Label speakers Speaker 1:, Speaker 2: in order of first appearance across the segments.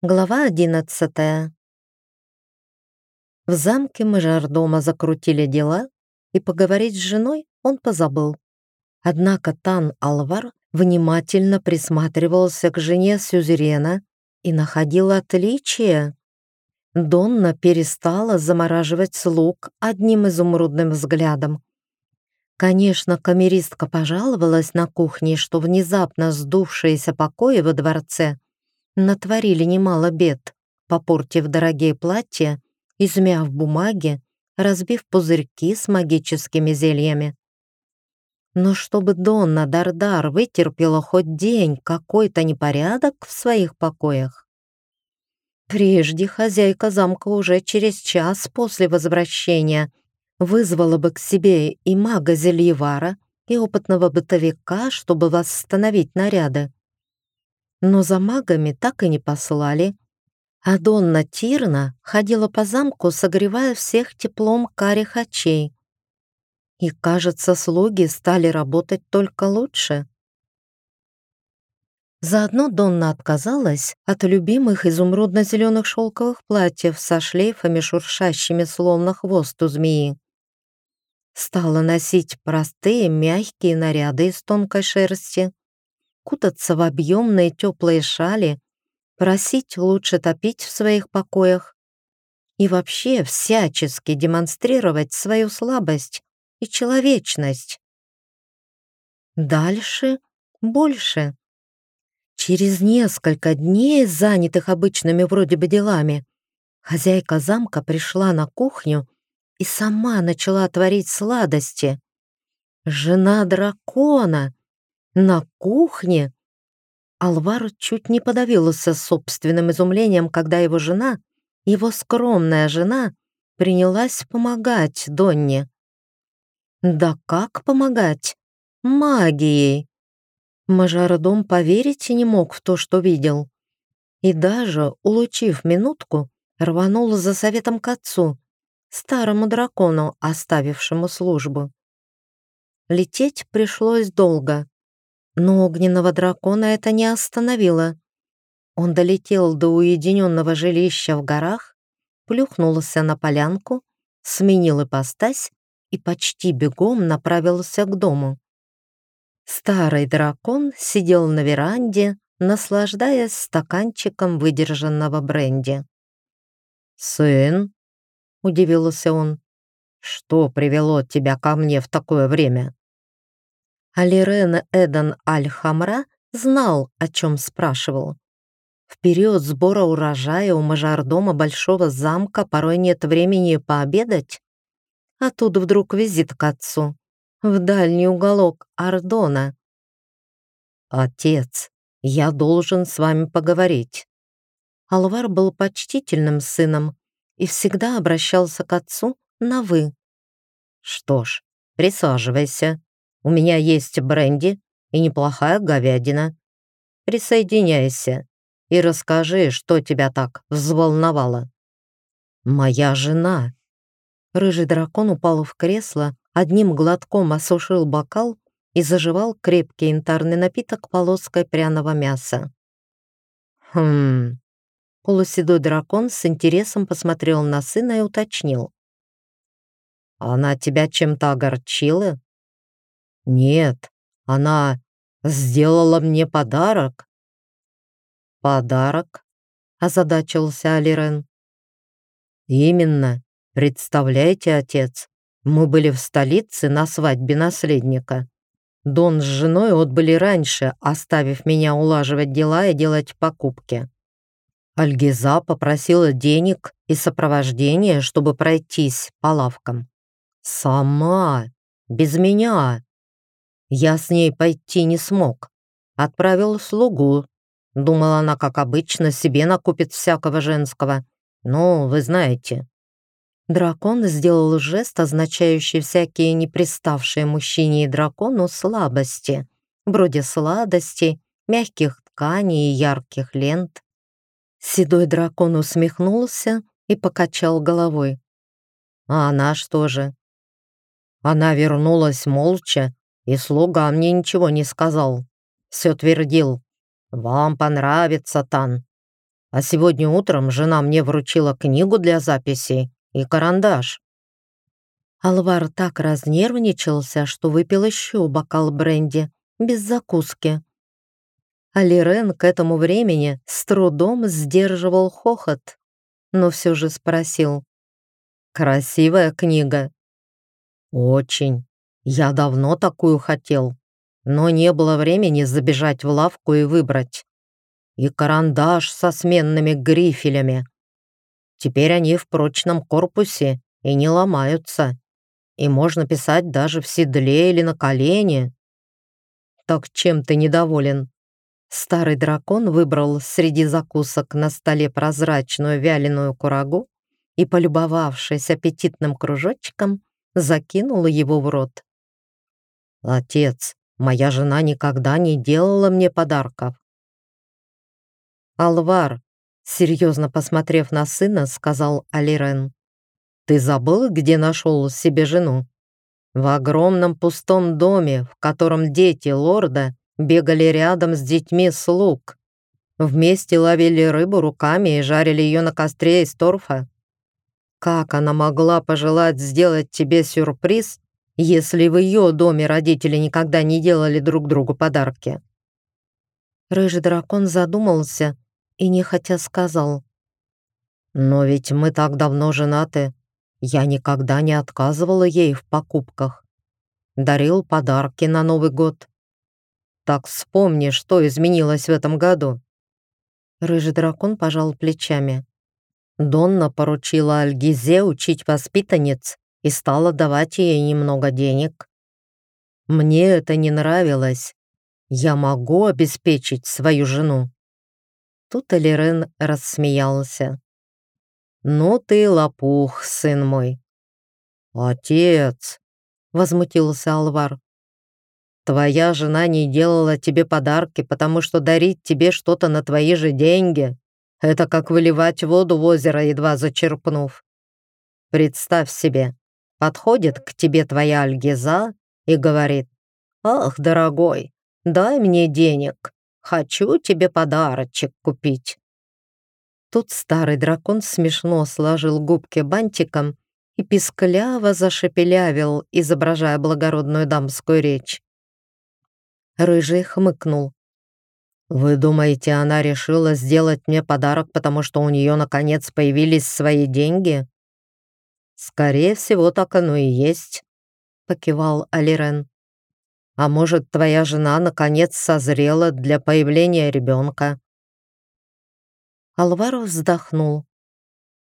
Speaker 1: Глава одиннадцатая. В замке мажордома закрутили дела, и поговорить с женой он позабыл. Однако Тан Алвар внимательно присматривался к жене Сюзерена и находил отличия. Донна перестала замораживать слуг одним изумрудным взглядом. Конечно, камеристка пожаловалась на кухне, что внезапно сдувшиеся покои во дворце — натворили немало бед, попортив дорогие платья, измяв бумаги, разбив пузырьки с магическими зельями. Но чтобы Донна Дардар вытерпела хоть день какой-то непорядок в своих покоях, прежде хозяйка замка уже через час после возвращения вызвала бы к себе и мага Зельевара, и опытного бытовика, чтобы восстановить наряды но за магами так и не послали. А Донна Тирна ходила по замку, согревая всех теплом карих очей. И, кажется, слуги стали работать только лучше. Заодно Донна отказалась от любимых изумрудно-зеленых шелковых платьев со шлейфами, шуршащими словно хвост у змеи. Стала носить простые мягкие наряды из тонкой шерсти, кутаться в объемные теплые шали, просить лучше топить в своих покоях и вообще всячески демонстрировать свою слабость и человечность. Дальше больше. Через несколько дней, занятых обычными вроде бы делами, хозяйка замка пришла на кухню и сама начала творить сладости. Жена дракона на кухне? Алвар чуть не подавился собственным изумлением, когда его жена, его скромная жена, принялась помогать Донне. Да как помогать? Магией. Мажордом поверить не мог в то, что видел. И даже, улучив минутку, рванул за советом к отцу, старому дракону, оставившему службу. Лететь пришлось долго. Но огненного дракона это не остановило. Он долетел до уединенного жилища в горах, плюхнулся на полянку, сменил ипостась и почти бегом направился к дому. Старый дракон сидел на веранде, наслаждаясь стаканчиком выдержанного бренди. «Сын?» — удивился он. «Что привело тебя ко мне в такое время?» Алирен Эдан Аль-Хамра знал, о чем спрашивал. В период сбора урожая у мажордома большого замка порой нет времени пообедать, а тут вдруг визит к отцу в дальний уголок Ардона. «Отец, я должен с вами поговорить». Алвар был почтительным сыном и всегда обращался к отцу на «вы». «Что ж, присаживайся», у меня есть бренди и неплохая говядина. Присоединяйся и расскажи, что тебя так взволновало. Моя жена. Рыжий дракон упал в кресло, одним глотком осушил бокал и заживал крепкий янтарный напиток полоской пряного мяса. Хм. Полуседой дракон с интересом посмотрел на сына и уточнил. «Она тебя чем-то огорчила?» Нет, она сделала мне подарок. Подарок? Озадачился Алирен. Именно. Представляете, отец, мы были в столице на свадьбе наследника. Дон с женой отбыли раньше, оставив меня улаживать дела и делать покупки. Альгиза попросила денег и сопровождения, чтобы пройтись по лавкам. Сама, без меня. Я с ней пойти не смог. Отправил слугу. Думала она, как обычно, себе накупит всякого женского. Ну, вы знаете. Дракон сделал жест, означающий всякие неприставшие мужчине и дракону слабости, вроде сладостей, мягких тканей и ярких лент. Седой дракон усмехнулся и покачал головой. А она что же? Она вернулась молча и слуга мне ничего не сказал. Все твердил. «Вам понравится, Тан».
Speaker 2: А сегодня утром жена мне вручила книгу для записей и карандаш.
Speaker 1: Алвар так разнервничался, что выпил еще бокал бренди, без закуски. Алирен к этому времени с трудом сдерживал хохот, но все же спросил.
Speaker 2: «Красивая книга?» «Очень. Я давно такую хотел, но не было времени забежать в лавку и выбрать. И карандаш со сменными грифелями. Теперь они в прочном корпусе и не ломаются, и можно писать даже в седле или на колене. Так чем ты недоволен?»
Speaker 1: Старый дракон выбрал среди закусок на столе прозрачную вяленую курагу и, полюбовавшись аппетитным кружочком, закинул его в рот.
Speaker 2: «Отец, моя жена никогда не делала мне подарков».
Speaker 1: «Алвар», серьезно посмотрев на сына, сказал Алирен,
Speaker 2: «Ты забыл, где нашел себе жену? В огромном пустом доме, в котором дети лорда бегали рядом с детьми слуг. Вместе ловили рыбу руками и жарили ее на костре из торфа. Как она могла пожелать сделать тебе сюрприз, если в ее доме родители никогда не делали друг другу подарки?
Speaker 1: Рыжий дракон задумался и нехотя сказал.
Speaker 2: «Но ведь мы так давно женаты. Я никогда не отказывала ей в покупках. Дарил подарки на Новый год. Так вспомни, что изменилось в этом году».
Speaker 1: Рыжий дракон пожал плечами.
Speaker 2: Донна поручила Альгизе учить воспитанниц и стала давать ей немного денег. Мне это не нравилось. Я могу обеспечить свою жену.
Speaker 1: Тут Элирен рассмеялся.
Speaker 2: «Ну ты лопух, сын мой».
Speaker 1: «Отец!» — возмутился Алвар.
Speaker 2: Твоя жена не делала тебе подарки, потому что дарить тебе что-то на твои же деньги — это как выливать воду в озеро, едва зачерпнув. Представь себе, подходит к тебе твоя Альгиза и говорит, «Ах, дорогой, дай мне денег, хочу тебе подарочек купить».
Speaker 1: Тут старый дракон смешно сложил губки бантиком и пискляво зашепелявил, изображая благородную дамскую речь. Рыжий хмыкнул.
Speaker 2: «Вы думаете, она решила сделать мне подарок, потому что у нее наконец появились свои деньги?» «Скорее всего, так оно и есть», — покивал Алирен. «А может, твоя жена наконец созрела для появления ребенка?»
Speaker 1: Алваро вздохнул.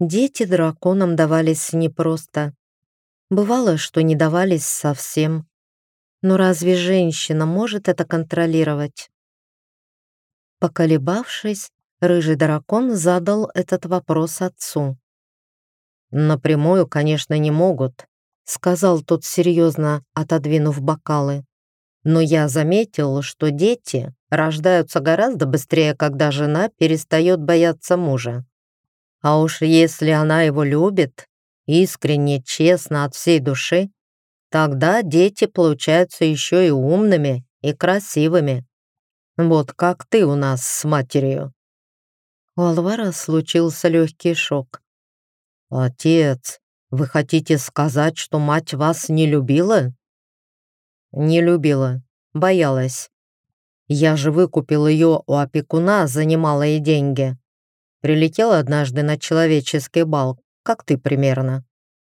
Speaker 1: Дети драконам давались непросто. Бывало, что не давались совсем. Но разве женщина может это контролировать? Поколебавшись, рыжий дракон задал этот вопрос отцу.
Speaker 2: «Напрямую, конечно, не могут», — сказал тот серьезно, отодвинув бокалы. «Но я заметил, что дети рождаются гораздо быстрее, когда жена перестает бояться мужа. А уж если она его любит, искренне, честно, от всей души, Тогда дети получаются еще и умными и красивыми. Вот как ты у нас с матерью».
Speaker 1: У Алвара случился легкий шок.
Speaker 2: «Отец, вы хотите сказать, что мать вас не любила?» «Не любила, боялась. Я же выкупил ее у опекуна за немалые деньги. Прилетел однажды на человеческий бал, как ты примерно.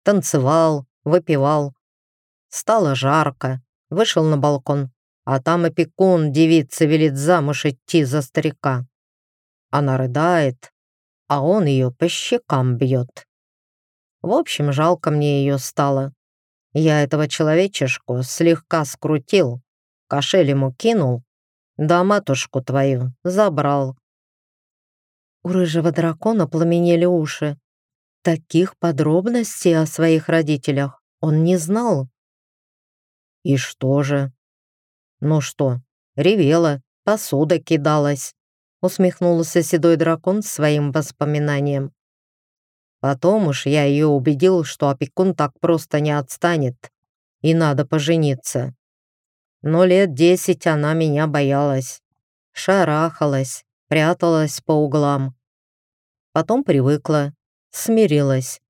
Speaker 2: Танцевал, выпивал, Стало жарко. Вышел на балкон, а там опекун девица велит замуж идти за старика. Она рыдает, а он ее по щекам бьет. В общем, жалко мне ее стало. Я этого человечешку слегка скрутил, кошель ему кинул, да матушку твою забрал.
Speaker 1: У рыжего дракона пламенели уши. Таких подробностей о своих родителях он не знал.
Speaker 2: «И что же?» «Ну что, ревела, посуда кидалась», усмехнулся седой дракон своим воспоминанием. Потом уж я ее убедил, что опекун так просто не отстанет, и надо пожениться. Но лет десять она меня боялась, шарахалась, пряталась по углам. Потом привыкла, смирилась,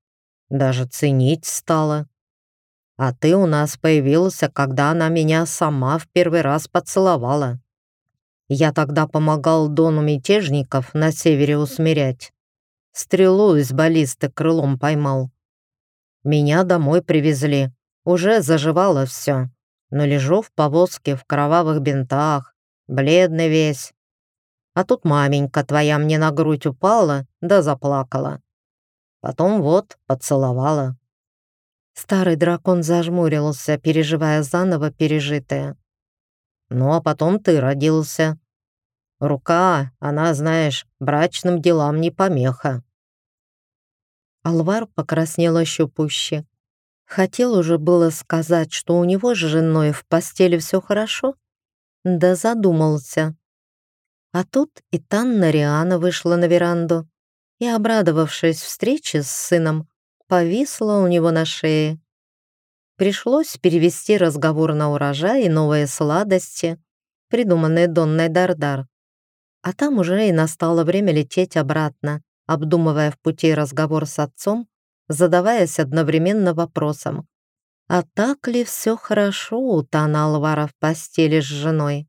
Speaker 2: даже ценить стала. А ты у нас появился, когда она меня сама в первый раз поцеловала. Я тогда помогал Дону мятежников на севере усмирять. Стрелу из баллисты крылом поймал. Меня домой привезли. Уже заживало все. Но лежу в повозке в кровавых бинтах, бледный весь. А тут маменька твоя мне на грудь упала, да заплакала. Потом вот поцеловала.
Speaker 1: Старый дракон зажмурился, переживая заново пережитое.
Speaker 2: Ну а потом ты родился. Рука, она, знаешь, брачным делам не помеха.
Speaker 1: Алвар покраснел еще пуще. Хотел уже было сказать, что у него с женой в постели все хорошо, да задумался. А тут и Танна Риана вышла на веранду и, обрадовавшись встрече с сыном, повисла у него на шее. Пришлось перевести разговор на урожай и новые сладости, придуманные Донной Дардар. А там уже и настало время лететь обратно, обдумывая в пути разговор с отцом, задаваясь одновременно вопросом, а так ли все хорошо у Тана Алвара в постели с женой?